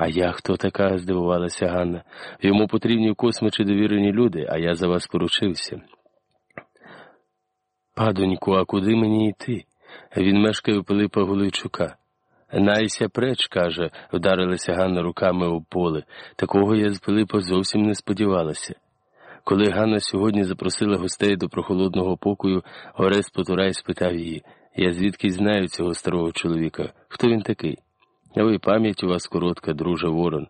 А я хто така? здивувалася Ганна. Йому потрібні в космичі довірені люди, а я за вас поручився. Падоньку, а куди мені йти? Він мешкає у Пилипа Гуличука. Найся преч, каже, вдарилася Ганна руками об поле. Такого я з Пилипа зовсім не сподівалася. Коли Ганна сьогодні запросила гостей до прохолодного покою, Орес Потурай спитав її Я звідки знаю цього старого чоловіка? Хто він такий? А ви пам'ять у вас коротка, друже Ворон.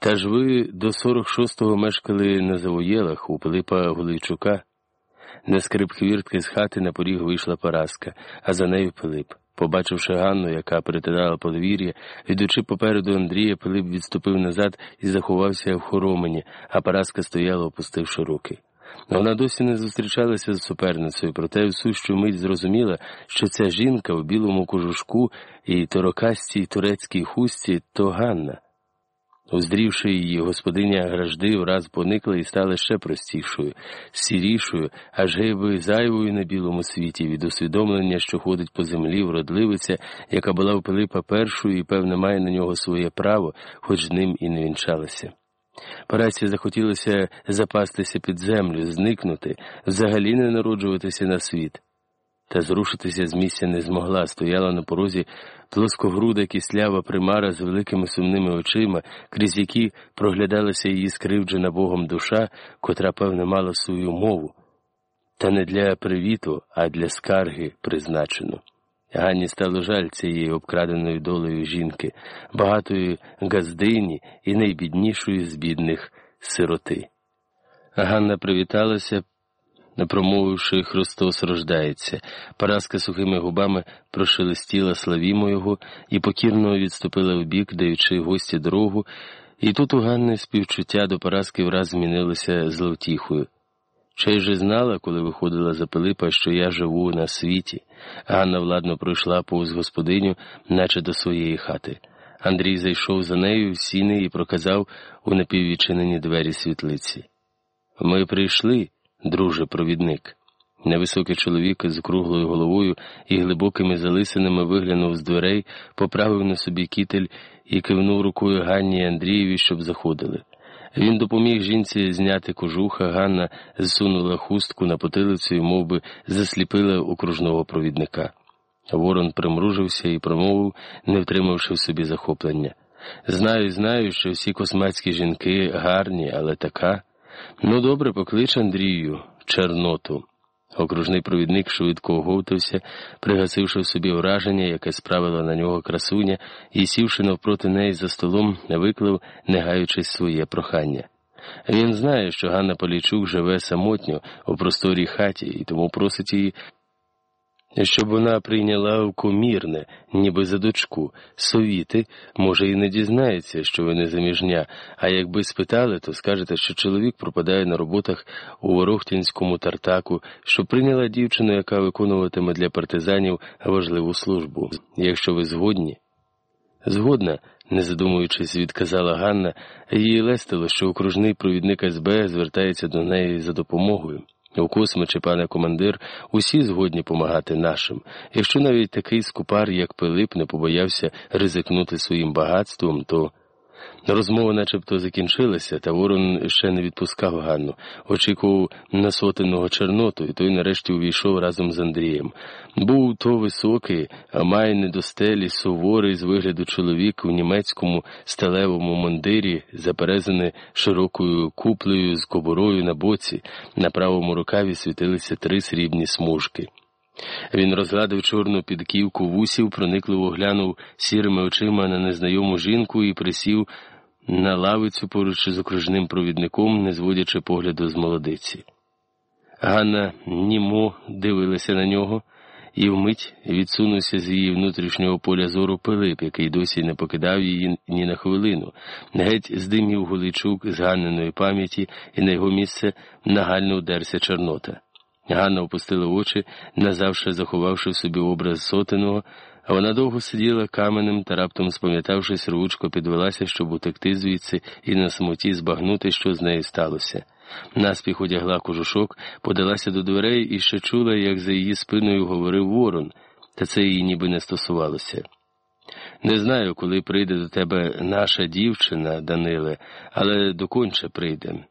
Та ж ви до 46-го мешкали на Завоєлах у Пилипа Гуличука. На скрип хвіртки з хати на поріг вийшла Параска, а за нею Пилип. Побачивши Ганну, яка перетинала подвір'я, йдучи попереду Андрія, Пилип відступив назад і заховався в хоромені, а Параска стояла, опустивши руки. Вона досі не зустрічалася з суперницею, проте в сущу мить зрозуміла, що ця жінка в білому кожушку і торокастій турецькій хустці то Ганна. Уздрівши її, господиня гражди враз поникла і стала ще простішою, сірішою, аж гейби зайвою на білому світі від усвідомлення, що ходить по землі вродливиця, яка була в Пилипа першою і, певне, має на нього своє право, хоч ним і не вінчалася. Парасі захотілося запастися під землю, зникнути, взагалі не народжуватися на світ. Та зрушитися з місця не змогла, стояла на порозі плоскогруда кислява примара з великими сумними очима, крізь які проглядалася її скривджена Богом душа, котра, певне, мала свою мову, та не для привіту, а для скарги призначену. Ганні стало жаль цієї обкраденої долею жінки, багатої газдині і найбіднішої з бідних сироти. Ганна привіталася, промовивши Христос рождається. Параска сухими губами прошелестіла славімо його і покірно відступила вбік, даючи гості дорогу, і тут у Ганни співчуття до Параски враз змінилося зловтіхою. Чай же знала, коли виходила за Пилипа, що я живу на світі. Ганна владно пройшла повз господиню, наче до своєї хати. Андрій зайшов за нею в сіни і проказав у напіввідчинені двері світлиці. Ми прийшли, друже провідник. Невисокий чоловік з круглою головою і глибокими залисинами виглянув з дверей, поправив на собі кітель і кивнув рукою Ганні і Андрієві, щоб заходили. Він допоміг жінці зняти кожуха, Ганна зсунула хустку на потилицю і мов би, засліпила окружного провідника. Ворон примружився і промовив, не втримавши в собі захоплення. Знаю, знаю, що всі космацькі жінки гарні, але така. Ну, добре, поклич Андрію, Черноту. Окружний провідник швидко оговтався, пригасивши в собі враження, яке справила на нього красуня, і, сівши навпроти неї за столом, виклив, не гаючись своє прохання. Він знає, що Ганна Полічук живе самотньо у просторій хаті і тому просить її щоб вона прийняла в комірне, ніби за дочку, совіти, може, і не дізнається, що ви не заміжня, а якби спитали, то скажете, що чоловік пропадає на роботах у Ворохтінському тартаку, що прийняла дівчину, яка виконуватиме для партизанів важливу службу. Якщо ви згодні. Згодна, не задумуючись, відказала Ганна, її лестило, що окружний провідник СБ звертається до неї за допомогою. У космичі, пане командир, усі згодні помагати нашим, якщо навіть такий скупар, як Пилип, не побоявся ризикнути своїм багатством, то Розмова начебто закінчилася, та Ворон ще не відпускав Ганну, очікував на сотенного Чорноту, і той нарешті увійшов разом з Андрієм. Був то високий, а має недостелі, суворий з вигляду чоловік у німецькому сталевому мундирі, заперезаний широкою куплею з кобурою на боці, на правому рукаві світилися три срібні смужки. Він розгладив чорну підківку вусів, проникливо глянув сірими очима на незнайому жінку і присів на лавицю поруч з окружним провідником, не зводячи погляду з молодиці. Ганна німо дивилася на нього і вмить відсунувся з її внутрішнього поля зору Пилип, який досі не покидав її ні на хвилину. Геть здимів Голичук з Ганниної пам'яті, і на його місце нагально удерся Чорнота. Ганна опустила очі, назавше заховавши в собі образ сотеного, а вона довго сиділа каменем та раптом, спам'ятавшись, ручко підвелася, щоб утекти звідси і на самоті збагнути, що з нею сталося. Наспіх одягла кожушок, подалася до дверей і ще чула, як за її спиною говорив ворон, та це її ніби не стосувалося. Не знаю, коли прийде до тебе наша дівчина, Даниле, але доконче прийде.